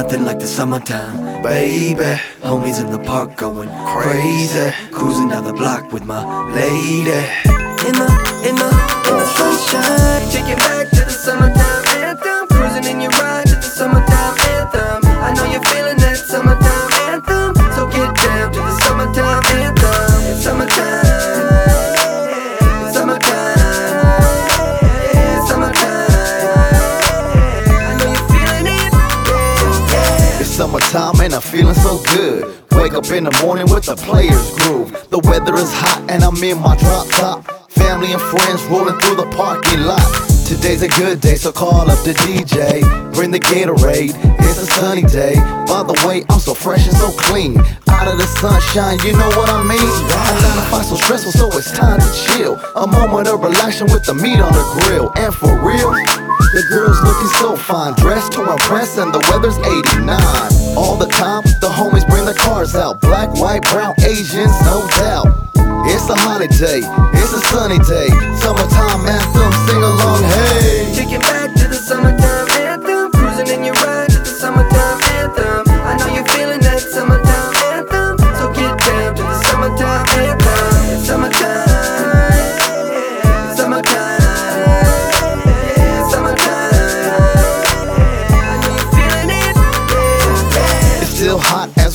Nothing like the summertime, baby. Homies in the park going crazy. Cruising down the block with my lady. In the, in the, in the sunshine. Take it back to the summertime summertime and I'm feeling so good. Wake up in the morning with the players groove. The weather is hot and I'm in my drop top. Family and friends rolling through the parking lot. Today's a good day, so call up the DJ. Bring the Gatorade, it's a sunny day. By the way, I'm so fresh and so clean. Out of the sunshine, you know what I mean? I'm not find so stressful, so it's time to chill. A moment of relaxing with the meat on the grill. And for real, the girl's looking so fine, dressed to impress, and the weather's 89. All the time, the homies bring their cars out. Black, white, brown, Asians, no doubt. It's a holiday, it's a sunny day. Summertime anthem,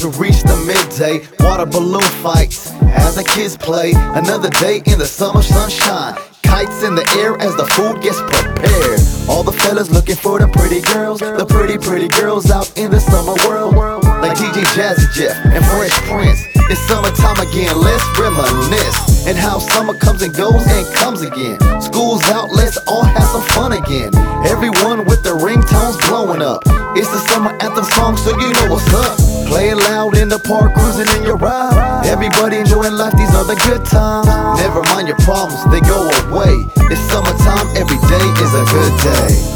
we reach the midday. Water balloon fights as the kids play. Another day in the summer sunshine. Kites in the air as the food gets prepared. All the fellas looking for the pretty girls. The pretty, pretty girls out in the summer world. Like DJ Jazzy Jeff and Fresh Prince. It's summertime again, let's reminisce. And how summer comes and goes and comes again. School's out, let's all have some fun again. Everyone with their ringtones blowing up. It's the summer anthem song, so you know what's up. Park, cruising in your ride. Everybody enjoying life, these are the good times. Never mind your problems, they go away. It's summertime, every day is a good day.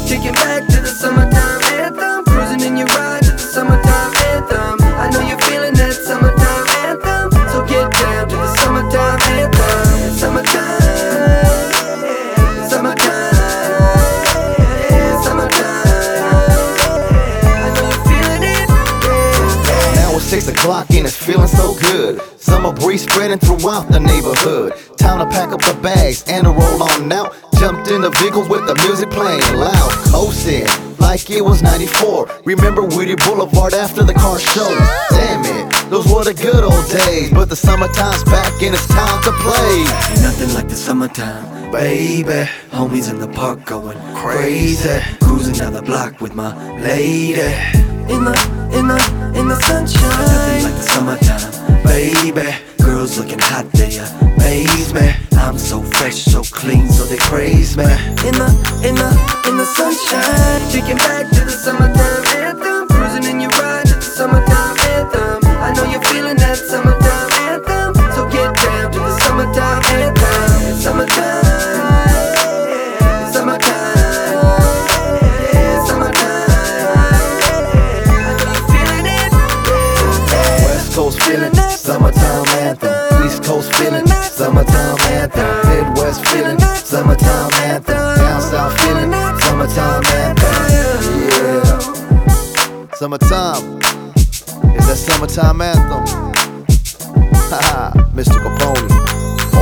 Six and it's feeling so good. Summer breeze spreading throughout the neighborhood. Time to pack up the bags and to roll on out. Jumped in the vehicle with the music playing loud. Coasting like it was 94. Remember Whittier Boulevard after the car show? Damn it, those were the good old days. But the summertime's back and it's time to play. Ain't nothing like the summertime, baby. Homies in the park going crazy. Cruising down the block with my lady. In the, in the, in the sunshine. Nothing like the summertime, baby. Girls looking hot, they amaze me. I'm so fresh, so clean, so they praise me. In the, in the, in the sunshine. Taking back Coast feeling summertime anthem. East Coast feeling summertime anthem. Midwest feeling summertime anthem. Down South feeling summertime anthem. Yeah. Summertime. It's that summertime anthem. Haha, Mr. Capone.